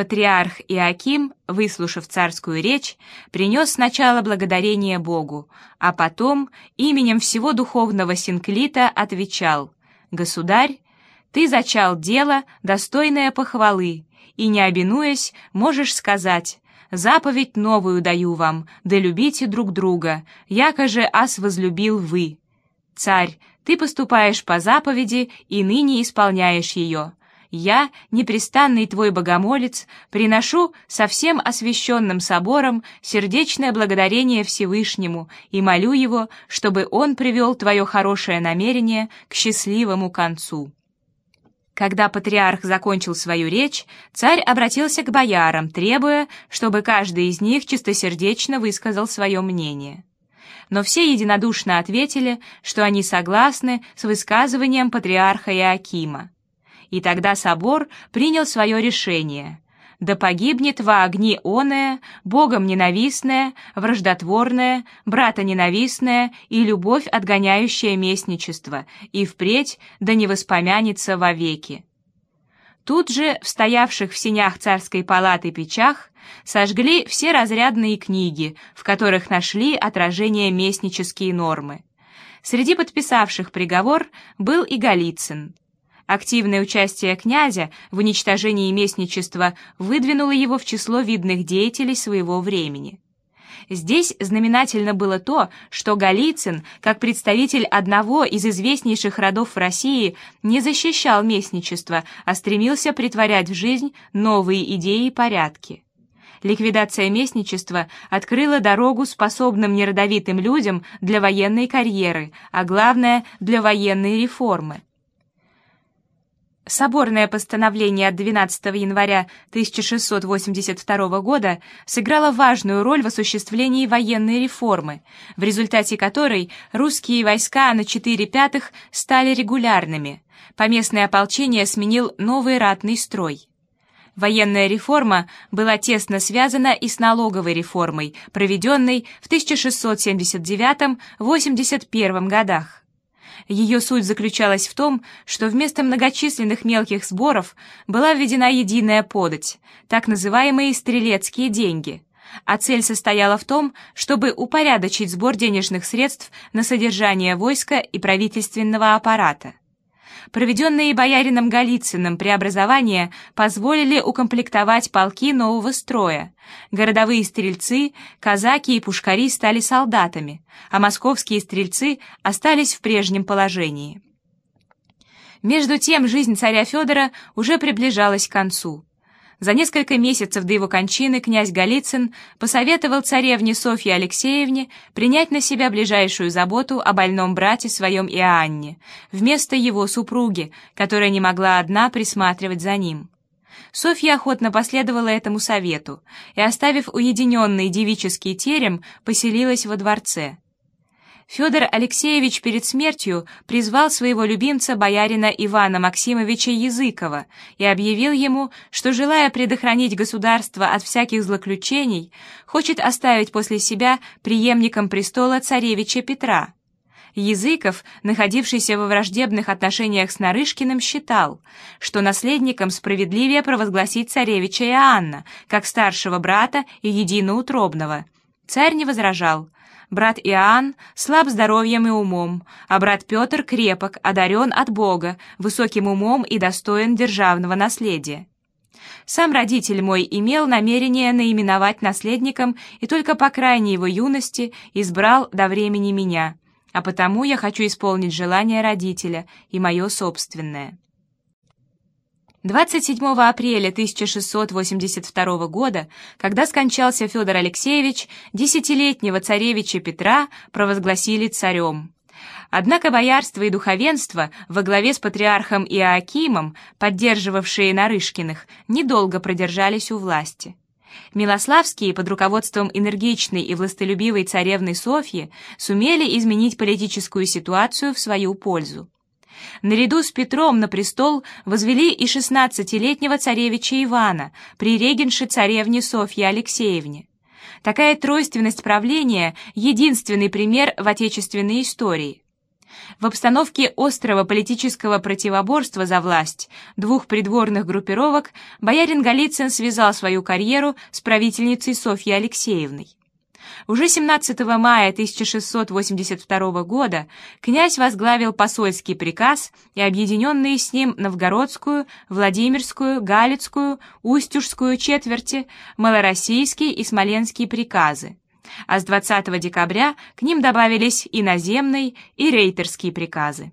Патриарх Иаким, выслушав царскую речь, принес сначала благодарение Богу, а потом именем всего духовного синклита отвечал «Государь, ты зачал дело, достойное похвалы, и, не обинуясь, можешь сказать «Заповедь новую даю вам, да любите друг друга, яко же ас возлюбил вы». Царь, ты поступаешь по заповеди и ныне исполняешь ее я, непрестанный твой богомолец, приношу со всем освященным собором сердечное благодарение Всевышнему и молю его, чтобы он привел твое хорошее намерение к счастливому концу». Когда патриарх закончил свою речь, царь обратился к боярам, требуя, чтобы каждый из них чистосердечно высказал свое мнение. Но все единодушно ответили, что они согласны с высказыванием патриарха Иоакима и тогда собор принял свое решение. Да погибнет во огне оное, Богом ненавистное, враждотворное, брата ненавистное и любовь, отгоняющая местничество, и впредь да не воспомянется вовеки. Тут же, в стоявших в синях царской палаты печах, сожгли все разрядные книги, в которых нашли отражение местнические нормы. Среди подписавших приговор был и Голицын. Активное участие князя в уничтожении местничества выдвинуло его в число видных деятелей своего времени. Здесь знаменательно было то, что Голицын, как представитель одного из известнейших родов в России, не защищал местничество, а стремился притворять в жизнь новые идеи и порядки. Ликвидация местничества открыла дорогу способным неродовитым людям для военной карьеры, а главное – для военной реформы. Соборное постановление от 12 января 1682 года сыграло важную роль в осуществлении военной реформы, в результате которой русские войска на 4 пятых стали регулярными, поместное ополчение сменил новый ратный строй. Военная реформа была тесно связана и с налоговой реформой, проведенной в 1679-81 годах. Ее суть заключалась в том, что вместо многочисленных мелких сборов была введена единая подать, так называемые стрелецкие деньги, а цель состояла в том, чтобы упорядочить сбор денежных средств на содержание войска и правительственного аппарата. Проведенные боярином Голицыным преобразования позволили укомплектовать полки нового строя. Городовые стрельцы, казаки и пушкари стали солдатами, а московские стрельцы остались в прежнем положении. Между тем жизнь царя Федора уже приближалась к концу. За несколько месяцев до его кончины князь Голицын посоветовал царевне Софье Алексеевне принять на себя ближайшую заботу о больном брате своем Иоанне, вместо его супруги, которая не могла одна присматривать за ним. Софья охотно последовала этому совету и, оставив уединенный девический терем, поселилась во дворце. Федор Алексеевич перед смертью призвал своего любимца боярина Ивана Максимовича Языкова и объявил ему, что, желая предохранить государство от всяких злоключений, хочет оставить после себя преемником престола царевича Петра. Языков, находившийся во враждебных отношениях с Нарышкиным, считал, что наследником справедливее провозгласить царевича Иоанна, как старшего брата и единоутробного. Царь не возражал – брат Иоанн слаб здоровьем и умом, а брат Петр крепок, одарен от Бога, высоким умом и достоин державного наследия. Сам родитель мой имел намерение наименовать наследником и только по крайней его юности избрал до времени меня, а потому я хочу исполнить желание родителя и мое собственное. 27 апреля 1682 года, когда скончался Федор Алексеевич, десятилетнего царевича Петра провозгласили царем. Однако боярство и духовенство во главе с патриархом Иоакимом, поддерживавшие Нарышкиных, недолго продержались у власти. Милославские под руководством энергичной и властолюбивой царевны Софьи сумели изменить политическую ситуацию в свою пользу. Наряду с Петром на престол возвели и шестнадцатилетнего царевича Ивана при регенше царевне Софье Алексеевне. Такая тройственность правления – единственный пример в отечественной истории. В обстановке острого политического противоборства за власть двух придворных группировок боярин Голицын связал свою карьеру с правительницей Софьей Алексеевной. Уже 17 мая 1682 года князь возглавил посольский приказ и объединенные с ним Новгородскую, Владимирскую, Галицкую, Устюжскую четверти, Малороссийский и Смоленский приказы, а с 20 декабря к ним добавились и наземные, и рейтерские приказы.